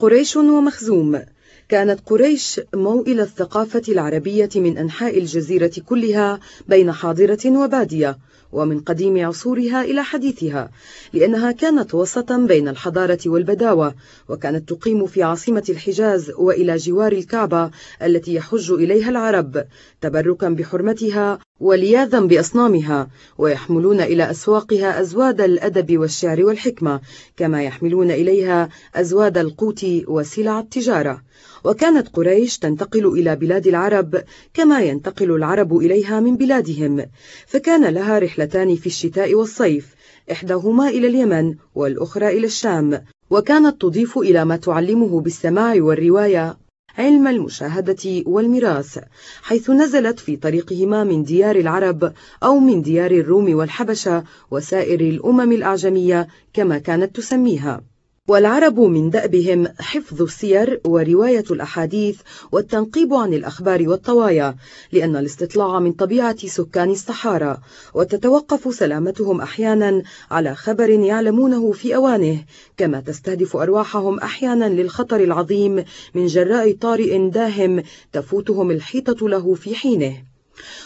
قريش ومخزوم. كانت قريش موئل الثقافة العربية من أنحاء الجزيرة كلها بين حاضرة وبادية ومن قديم عصورها إلى حديثها لأنها كانت وسطا بين الحضارة والبداوة وكانت تقيم في عاصمة الحجاز وإلى جوار الكعبة التي يحج إليها العرب تبركا بحرمتها ولياذا بأصنامها ويحملون إلى أسواقها أزواد الأدب والشعر والحكمة كما يحملون إليها أزواد القوت وسلع التجارة. وكانت قريش تنتقل إلى بلاد العرب كما ينتقل العرب إليها من بلادهم فكان لها رحلتان في الشتاء والصيف إحداهما إلى اليمن والأخرى إلى الشام وكانت تضيف إلى ما تعلمه بالسماع والرواية علم المشاهدة والميراث حيث نزلت في طريقهما من ديار العرب أو من ديار الروم والحبشة وسائر الأمم الأعجمية كما كانت تسميها. والعرب من دأبهم حفظ السير ورواية الأحاديث والتنقيب عن الأخبار والطوايا لأن الاستطلاع من طبيعة سكان الصحارى وتتوقف سلامتهم أحيانا على خبر يعلمونه في أوانه كما تستهدف أرواحهم أحيانا للخطر العظيم من جراء طارئ داهم تفوتهم الحيطة له في حينه.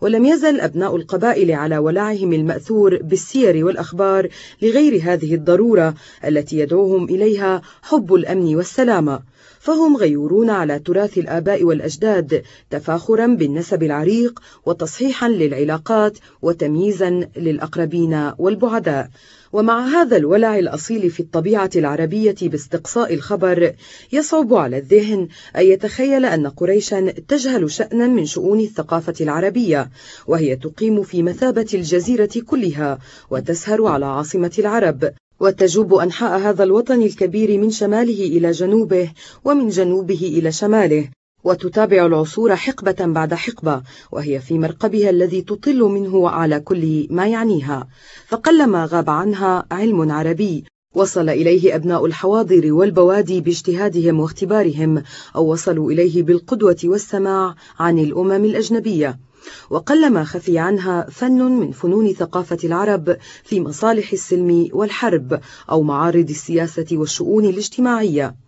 ولم يزل أبناء القبائل على ولعهم المأثور بالسير والأخبار لغير هذه الضرورة التي يدعوهم إليها حب الأمن والسلامة. فهم غيورون على تراث الآباء والأجداد تفاخرا بالنسب العريق وتصحيحا للعلاقات وتمييزا للأقربين والبعداء. ومع هذا الولع الأصيل في الطبيعة العربية باستقصاء الخبر يصعب على الذهن أن يتخيل أن قريشا تجهل شأنا من شؤون الثقافة العربية وهي تقيم في مثابة الجزيرة كلها وتسهر على عاصمة العرب وتجوب أنحاء هذا الوطن الكبير من شماله إلى جنوبه ومن جنوبه إلى شماله. وتتابع العصور حقبة بعد حقبة وهي في مرقبها الذي تطل منه على كل ما يعنيها. فقلما غاب عنها علم عربي وصل إليه أبناء الحواضر والبوادي باجتهادهم واختبارهم أو وصلوا إليه بالقدوة والسماع عن الأمم الأجنبية. وقلما خفي عنها فن من فنون ثقافة العرب في مصالح السلم والحرب أو معارض السياسة والشؤون الاجتماعية.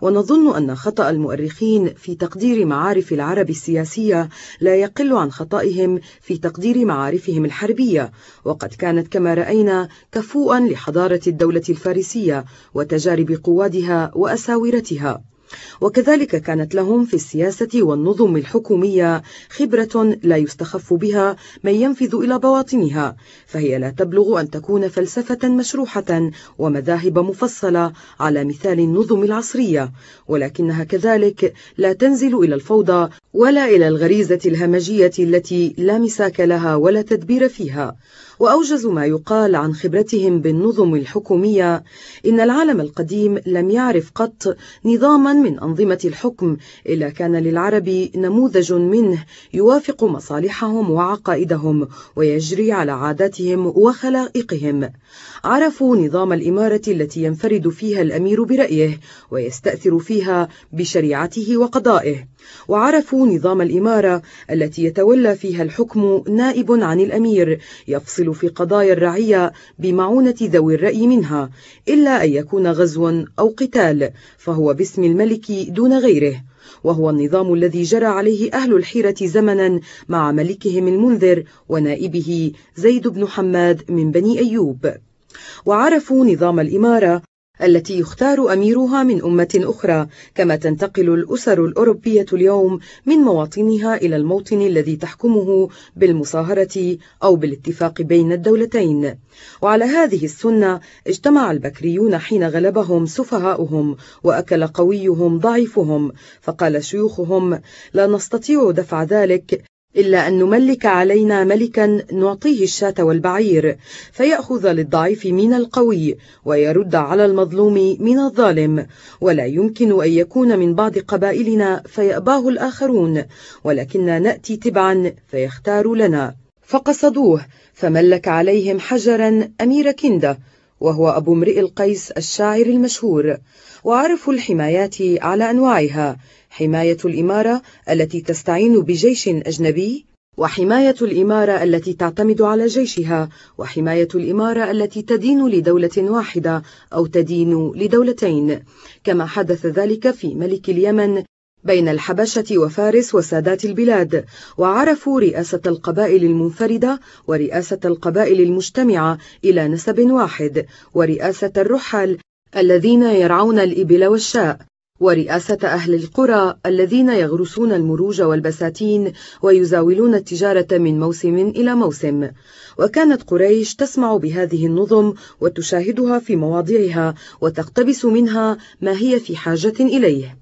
ونظن أن خطأ المؤرخين في تقدير معارف العرب السياسية لا يقل عن خطئهم في تقدير معارفهم الحربية وقد كانت كما رأينا كفوءا لحضارة الدولة الفارسية وتجارب قوادها وأساورتها. وكذلك كانت لهم في السياسة والنظم الحكومية خبرة لا يستخف بها من ينفذ إلى بواطنها فهي لا تبلغ أن تكون فلسفة مشروحة ومذاهب مفصلة على مثال النظم العصرية ولكنها كذلك لا تنزل إلى الفوضى ولا إلى الغريزة الهمجية التي لا مساك لها ولا تدبير فيها. وأوجز ما يقال عن خبرتهم بالنظم الحكومية إن العالم القديم لم يعرف قط نظاما من أنظمة الحكم إلا كان للعرب نموذج منه يوافق مصالحهم وعقائدهم ويجري على عاداتهم وخلائقهم. عرفوا نظام الإمارة التي ينفرد فيها الأمير برأيه ويستأثر فيها بشريعته وقضائه. وعرفوا نظام الإمارة التي يتولى فيها الحكم نائب عن الأمير يفصل في قضايا الرعية بمعونة ذوي الرأي منها إلا أن يكون غزو أو قتال فهو باسم الملك دون غيره. وهو النظام الذي جرى عليه أهل الحيرة زمنا مع ملكهم المنذر ونائبه زيد بن حماد من بني أيوب. وعرفوا نظام الإمارة التي يختار أميرها من أمة أخرى كما تنتقل الأسر الأوروبية اليوم من مواطنها إلى الموطن الذي تحكمه بالمصاهرة أو بالاتفاق بين الدولتين. وعلى هذه السنة اجتمع البكريون حين غلبهم سفهاؤهم وأكل قويهم ضعيفهم فقال شيوخهم لا نستطيع دفع ذلك إلا أن نملك علينا ملكا نعطيه الشاة والبعير فيأخذ للضعيف من القوي ويرد على المظلوم من الظالم ولا يمكن أن يكون من بعض قبائلنا فيأباه الآخرون ولكننا نأتي تبعا فيختار لنا. فقصدوه فملك عليهم حجرا أمير كندة وهو أبو امرئ القيس الشاعر المشهور وعرفوا الحمايات على أنواعها حماية الإمارة التي تستعين بجيش أجنبي وحماية الإمارة التي تعتمد على جيشها وحماية الإمارة التي تدين لدولة واحدة أو تدين لدولتين. كما حدث ذلك في ملك اليمن بين الحبشة وفارس وسادات البلاد وعرفوا رئاسة القبائل المنفردة ورئاسة القبائل المجتمعة إلى نسب واحد ورئاسة الرحل الذين يرعون الإبل والشاء ورئاسة أهل القرى الذين يغرسون المروج والبساتين ويزاولون التجارة من موسم إلى موسم. وكانت قريش تسمع بهذه النظم وتشاهدها في مواضعها وتقتبس منها ما هي في حاجة إليه.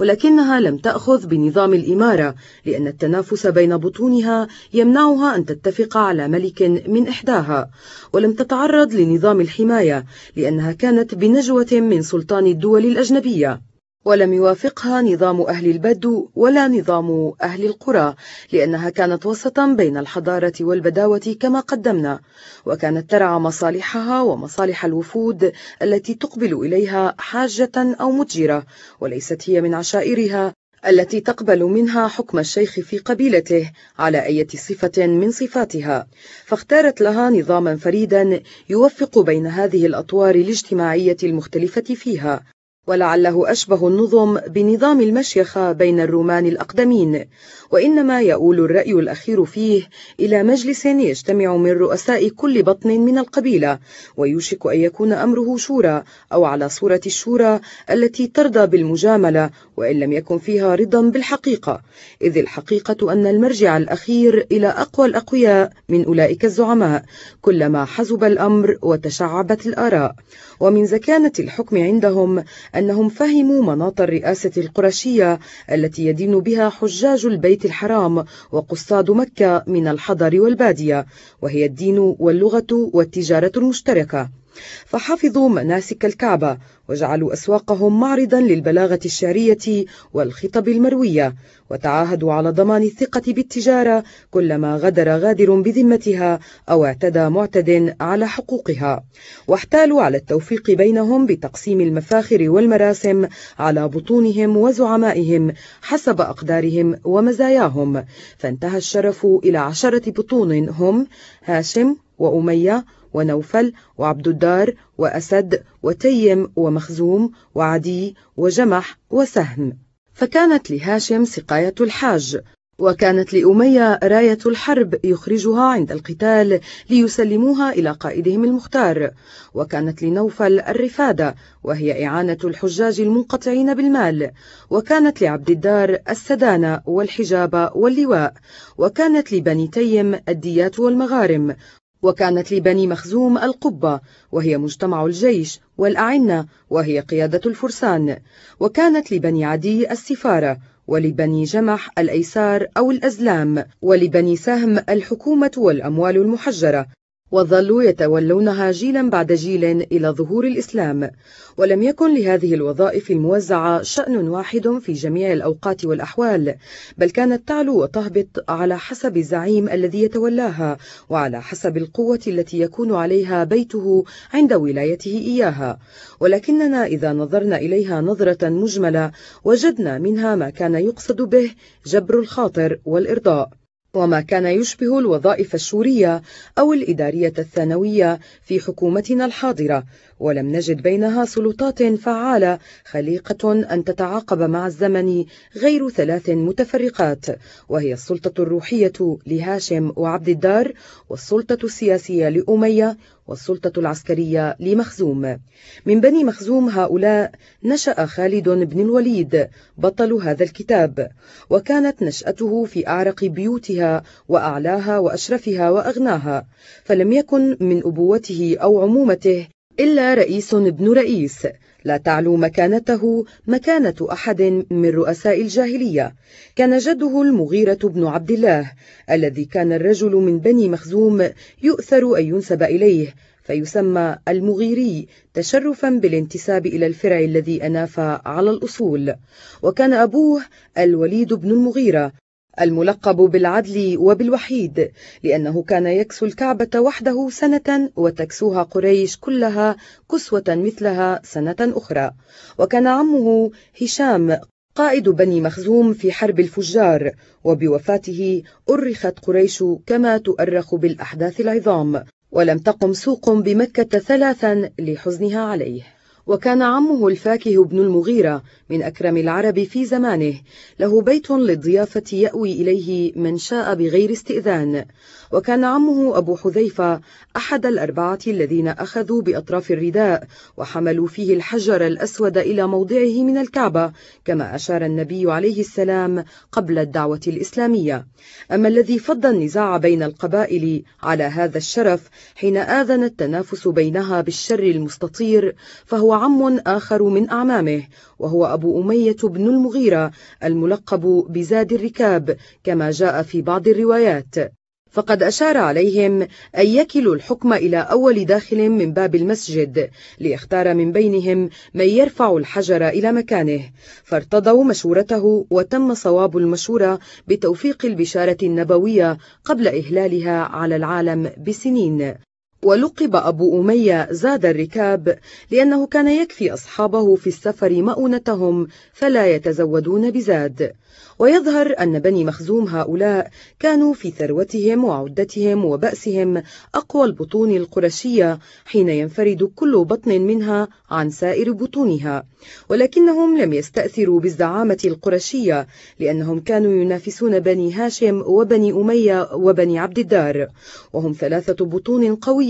ولكنها لم تأخذ بنظام الإمارة لأن التنافس بين بطونها يمنعها أن تتفق على ملك من إحداها. ولم تتعرض لنظام الحماية لأنها كانت بنجوة من سلطان الدول الأجنبية. ولم يوافقها نظام أهل البدو ولا نظام أهل القرى لأنها كانت وسطا بين الحضارة والبداوة كما قدمنا وكانت ترعى مصالحها ومصالح الوفود التي تقبل إليها حاجة أو متجرة وليست هي من عشائرها التي تقبل منها حكم الشيخ في قبيلته على أي صفة من صفاتها. فاختارت لها نظاما فريدا يوفق بين هذه الأطوار الاجتماعية المختلفة فيها. ولعله أشبه النظم بنظام المشيخة بين الرومان الأقدمين. وإنما يؤول الرأي الأخير فيه إلى مجلس يجتمع من رؤساء كل بطن من القبيلة ويوشك أن يكون أمره شورى أو على صورة الشورى التي ترضى بالمجاملة وإن لم يكن فيها رضا بالحقيقة. إذ الحقيقة أن المرجع الأخير إلى أقوى الأقوياء من أولئك الزعماء كلما حزب الأمر وتشعبت الآراء. ومن زكانة الحكم عندهم أنهم فهموا مناط الرئاسة القرشية التي يدين بها حجاج البيت الحرام وقصاد مكة من الحضر والبادية وهي الدين واللغة والتجارة المشتركة. فحفظوا مناسك الكعبة وجعلوا أسواقهم معرضا للبلاغة الشعرية والخطب المروية وتعاهدوا على ضمان الثقة بالتجارة كلما غدر غادر بذمتها أو اعتدى معتد على حقوقها. واحتالوا على التوفيق بينهم بتقسيم المفاخر والمراسم على بطونهم وزعمائهم حسب أقدارهم ومزاياهم. فانتهى الشرف إلى عشرة بطون هم هاشم وأمية ونوفل وعبد الدار وأسد وتيم ومخزوم وعدي وجمح وسهم. فكانت لهاشم سقاية الحاج وكانت لأمية راية الحرب يخرجها عند القتال ليسلموها إلى قائدهم المختار وكانت لنوفل الرفادة وهي إعانة الحجاج المنقطعين بالمال وكانت لعبد الدار السدانة والحجاب واللواء وكانت لبني تيم الديات والمغارم وكانت لبني مخزوم القبة وهي مجتمع الجيش والأعنة وهي قيادة الفرسان. وكانت لبني عدي السفارة ولبني جمح الأيسار أو الأزلام ولبني سهم الحكومة والأموال المحجرة. وظلوا يتولونها جيلا بعد جيل إلى ظهور الإسلام ولم يكن لهذه الوظائف الموزعة شأن واحد في جميع الأوقات والأحوال بل كانت تعلو وتهبط على حسب الزعيم الذي يتولاها وعلى حسب القوة التي يكون عليها بيته عند ولايته إياها. ولكننا إذا نظرنا إليها نظرة مجملة وجدنا منها ما كان يقصد به جبر الخاطر والإرضاء. وما كان يشبه الوظائف الشورية أو الإدارية الثانوية في حكومتنا الحاضرة ولم نجد بينها سلطات فعالة خليقة أن تتعاقب مع الزمن غير ثلاث متفرقات وهي السلطة الروحية لهاشم وعبد الدار والسلطة السياسية لأمية والسلطة العسكرية لمخزوم. من بني مخزوم هؤلاء نشأ خالد بن الوليد بطل هذا الكتاب وكانت نشأته في أعرق بيوتها وأعلاها وأشرفها وأغناها فلم يكن من أبوته أو عمومته إلا رئيس ابن رئيس. لا تعلو مكانته مكانة أحد من رؤساء الجاهلية. كان جده المغيرة بن عبد الله الذي كان الرجل من بني مخزوم يؤثر أن ينسب إليه فيسمى المغيري تشرفا بالانتساب إلى الفرع الذي أناف على الأصول. وكان أبوه الوليد بن المغيرة. الملقب بالعدل وبالوحيد لأنه كان يكسو الكعبة وحده سنة وتكسوها قريش كلها كسوة مثلها سنة أخرى. وكان عمه هشام قائد بني مخزوم في حرب الفجار وبوفاته أرخت قريش كما تؤرخ بالأحداث العظام. ولم تقم سوق بمكة ثلاثا لحزنها عليه. وكان عمه الفاكه بن المغيرة من أكرم العرب في زمانه له بيت للضيافة يأوي إليه من شاء بغير استئذان. وكان عمه أبو حذيفة أحد الأربعة الذين أخذوا بأطراف الرداء وحملوا فيه الحجر الأسود إلى موضعه من الكعبة كما أشار النبي عليه السلام قبل الدعوة الإسلامية. أما الذي فض النزاع بين القبائل على هذا الشرف حين آذن التنافس بينها بالشر المستطير فهو عم آخر من أعمامه وهو أبو أمية بن المغيرة الملقب بزاد الركاب كما جاء في بعض الروايات. فقد أشار عليهم أن يكلوا الحكم إلى أول داخل من باب المسجد ليختار من بينهم من يرفع الحجر إلى مكانه فارتضوا مشورته وتم صواب المشورة بتوفيق البشارة النبوية قبل إهلالها على العالم بسنين. ولقب أبو أمية زاد الركاب لأنه كان يكفي أصحابه في السفر مؤونتهم فلا يتزودون بزاد. ويظهر أن بني مخزوم هؤلاء كانوا في ثروتهم وعدتهم وبأسهم أقوى البطون القرشية حين ينفرد كل بطن منها عن سائر بطونها. ولكنهم لم يستأثروا بالزعامة القرشية لأنهم كانوا ينافسون بني هاشم وبني أمية وبني عبد الدار. وهم ثلاثة بطون قوية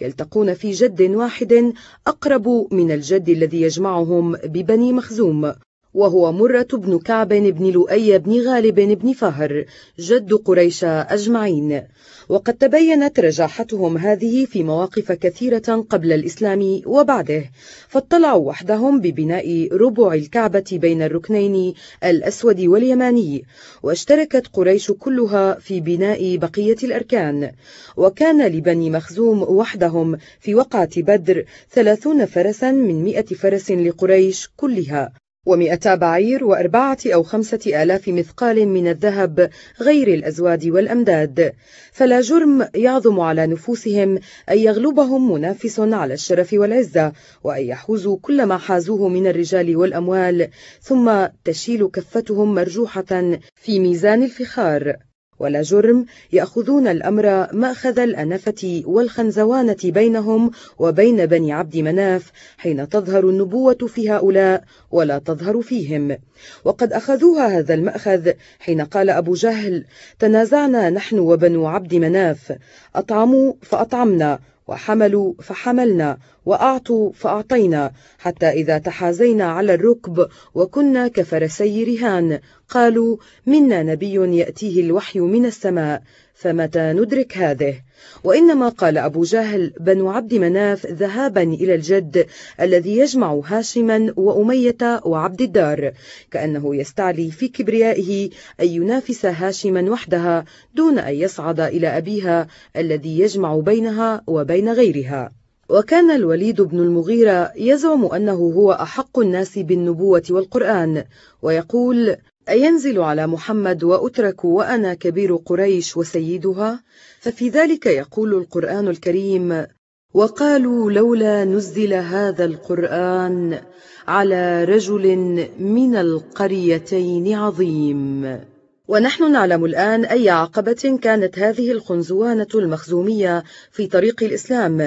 يلتقون في جد واحد أقرب من الجد الذي يجمعهم ببني مخزوم. وهو مرة بن كعب بن لؤي بن غالب بن فهر جد قريش أجمعين. وقد تبينت رجاحتهم هذه في مواقف كثيرة قبل الإسلام وبعده فاطلعوا وحدهم ببناء ربع الكعبة بين الركنين الأسود واليماني واشتركت قريش كلها في بناء بقية الأركان. وكان لبني مخزوم وحدهم في وقعة بدر ثلاثون فرسا من مئة فرس لقريش كلها. ومئتا بعير وأربعة أو خمسة آلاف مثقال من الذهب غير الأزواد والأمداد. فلا جرم يعظم على نفوسهم أن يغلبهم منافس على الشرف والعزة وأن يحوزوا كل ما حازوه من الرجال والأموال ثم تشيل كفتهم مرجوحة في ميزان الفخار. ولا جرم يأخذون الأمر مأخذ الأنفة والخنزوانة بينهم وبين بني عبد مناف حين تظهر النبوة في هؤلاء ولا تظهر فيهم. وقد أخذوها هذا المأخذ حين قال أبو جهل تنازعنا نحن وبنو عبد مناف أطعموا فأطعمنا وحملوا فحملنا وأعطوا فأعطينا حتى إذا تحازينا على الركب وكنا كفرسي رهان. قالوا منا نبي يأتيه الوحي من السماء فمتى ندرك هذه؟ وإنما قال أبو جهل بنو عبد مناف ذهابا إلى الجد الذي يجمع هاشما وأمية وعبد الدار كأنه يستعلي في كبريائه أن ينافس هاشما وحدها دون أن يصعد إلى أبيها الذي يجمع بينها وبين غيرها. وكان الوليد بن المغيرة يزعم أنه هو أحق الناس بالنبوة والقرآن ويقول أينزل على محمد وأترك وأنا كبير قريش وسيدها؟ ففي ذلك يقول القرآن الكريم وقالوا لولا نزل هذا القرآن على رجل من القريتين عظيم. ونحن نعلم الآن أي عقبة كانت هذه الخنزوانة المخزومية في طريق الإسلام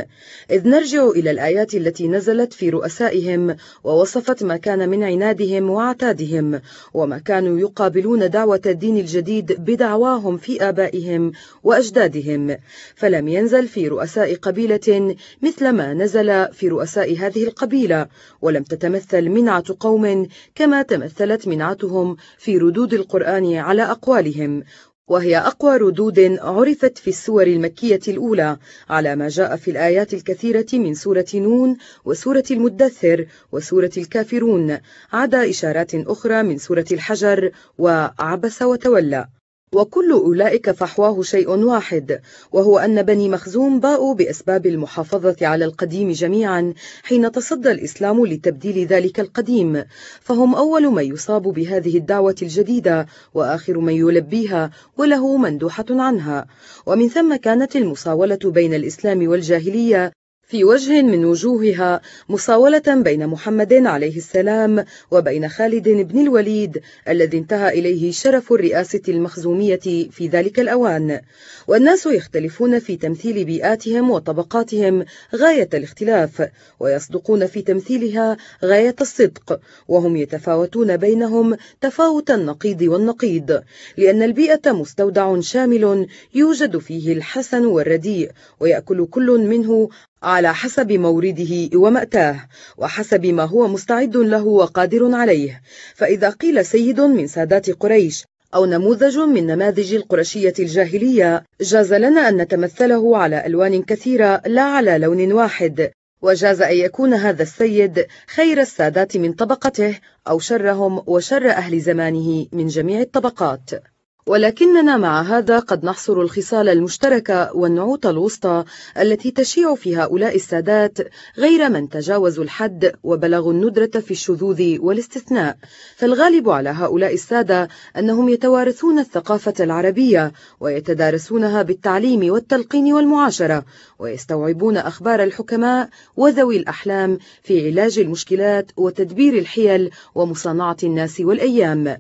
إذ نرجع إلى الآيات التي نزلت في رؤسائهم ووصفت ما كان من عنادهم وعتادهم وما كانوا يقابلون دعوة الدين الجديد بدعواهم في آبائهم وأجدادهم. فلم ينزل في رؤساء قبيلة مثل ما نزل في رؤساء هذه القبيلة ولم تتمثل منعة قوم كما تمثلت منعتهم في ردود القرآن على أقوالهم وهي أقوى ردود عرفت في السور المكية الأولى على ما جاء في الآيات الكثيرة من سورة نون وسورة المدثر وسورة الكافرون عدا إشارات أخرى من سورة الحجر وعبس وتولى. وكل أولئك فحواه شيء واحد وهو أن بني مخزوم باءوا بأسباب المحافظة على القديم جميعا حين تصدى الإسلام لتبديل ذلك القديم. فهم أول من يصاب بهذه الدعوة الجديدة وآخر من يلبيها وله مندوحة عنها. ومن ثم كانت المصاولة بين الإسلام والجاهلية في وجه من وجوهها مصاولة بين محمد عليه السلام وبين خالد بن الوليد الذي انتهى إليه شرف الرئاسة المخزومية في ذلك الأوان. والناس يختلفون في تمثيل بيئاتهم وطبقاتهم غاية الاختلاف ويصدقون في تمثيلها غاية الصدق وهم يتفاوتون بينهم تفاوت النقيض والنقيض لأن البيئة مستودع شامل يوجد فيه الحسن والرديء ويأكل كل منه على حسب مورده ومأتاه وحسب ما هو مستعد له وقادر عليه. فإذا قيل سيد من سادات قريش أو نموذج من نماذج القرشية الجاهلية جاز لنا أن نتمثله على ألوان كثيرة لا على لون واحد. وجاز أن يكون هذا السيد خير السادات من طبقته أو شرهم وشر أهل زمانه من جميع الطبقات. ولكننا مع هذا قد نحصر الخصال المشتركة والنعوت الوسطى التي تشيع في هؤلاء السادات غير من تجاوزوا الحد وبلغوا الندرة في الشذوذ والاستثناء. فالغالب على هؤلاء السادة أنهم يتوارثون الثقافة العربية ويتدارسونها بالتعليم والتلقين والمعاشرة ويستوعبون أخبار الحكماء وذوي الأحلام في علاج المشكلات وتدبير الحيل ومصانعة الناس والأيام.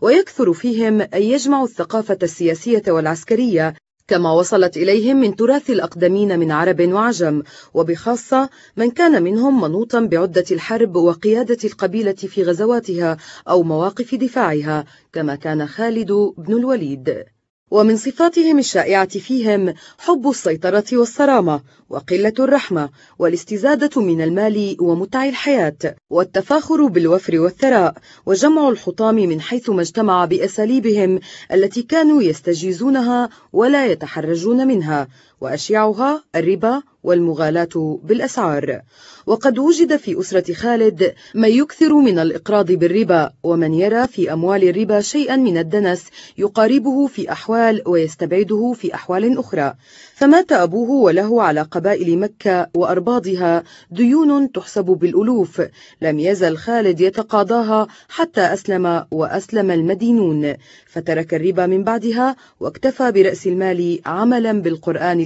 ويكثر فيهم أن يجمعوا الثقافة السياسية والعسكرية كما وصلت إليهم من تراث الأقدمين من عرب وعجم وبخاصة من كان منهم منوطا بعدة الحرب وقيادة القبيلة في غزواتها أو مواقف دفاعها كما كان خالد بن الوليد. ومن صفاتهم الشائعة فيهم حب السيطرة والصرامة وقلة الرحمة والاستزادة من المال ومتع الحياة والتفاخر بالوفر والثراء وجمع الحطام من حيث ما اجتمع بأساليبهم التي كانوا يستجيزونها ولا يتحرجون منها وأشيعها الربا والمغالاة بالأسعار. وقد وجد في أسرة خالد من يكثر من الإقراض بالربا ومن يرى في أموال الربا شيئا من الدنس يقاربه في أحوال ويستبعده في أحوال أخرى. فمات أبوه وله على قبائل مكة وأرباضها ديون تحسب بالألوف. لم يزل خالد يتقاضاها حتى أسلم وأسلم المدينون. فترك الربا من بعدها واكتفى برأس المال عملا بالقرآن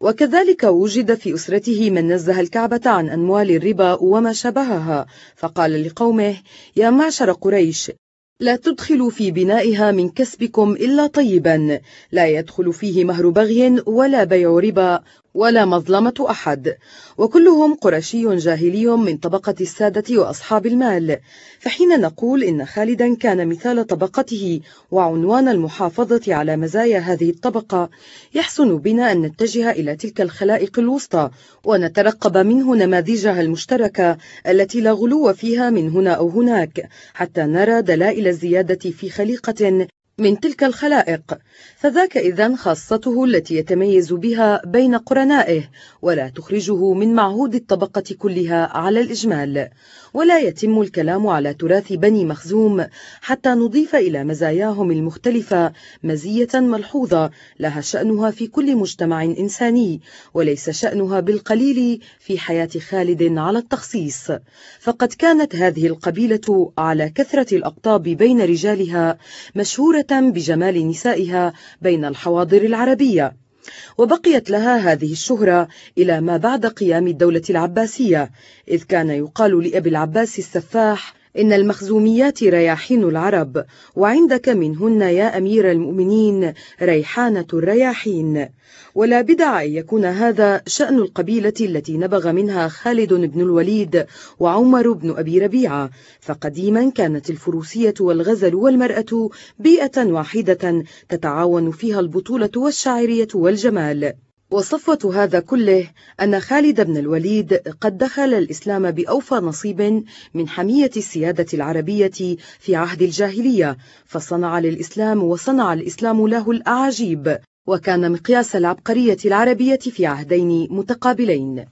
وكذلك وجد في أسرته من نزه الكعبة عن أموال الربا وما شبهها فقال لقومه يا معشر قريش لا تدخلوا في بنائها من كسبكم إلا طيبا لا يدخل فيه مهر بغي ولا بيع ربا ولا مظلمة أحد. وكلهم قرشي جاهلي من طبقة السادة وأصحاب المال. فحين نقول إن خالدا كان مثال طبقته وعنوان المحافظة على مزايا هذه الطبقة يحسن بنا أن نتجه إلى تلك الخلائق الوسطى ونترقب منه نماذجها المشتركة التي لا غلو فيها من هنا أو هناك حتى نرى دلائل الزيادة في خليقة من تلك الخلائق. فذاك إذا خاصته التي يتميز بها بين قرنائه ولا تخرجه من معهود الطبقة كلها على الإجمال. ولا يتم الكلام على تراث بني مخزوم حتى نضيف إلى مزاياهم المختلفة مزية ملحوظة لها شأنها في كل مجتمع إنساني وليس شأنها بالقليل في حياة خالد على التخصيص. فقد كانت هذه القبيلة على كثرة الأقطاب بين رجالها مشهورة بجمال نسائها بين الحواضر العربية. وبقيت لها هذه الشهرة إلى ما بعد قيام الدولة العباسية إذ كان يقال لأبي العباس السفاح إن المخزوميات رياحين العرب وعندك منهن يا أمير المؤمنين ريحانة الرياحين. ولا بدع أن يكون هذا شأن القبيلة التي نبغ منها خالد بن الوليد وعمر بن أبي ربيعة. فقديما كانت الفروسية والغزل والمرأة بيئة واحدة تتعاون فيها البطولة والشاعرية والجمال. وصفوة هذا كله أن خالد بن الوليد قد دخل الإسلام بأوفى نصيب من حمية السيادة العربية في عهد الجاهلية فصنع للإسلام وصنع الإسلام له الأعاجيب وكان مقياس العبقرية العربية في عهدين متقابلين.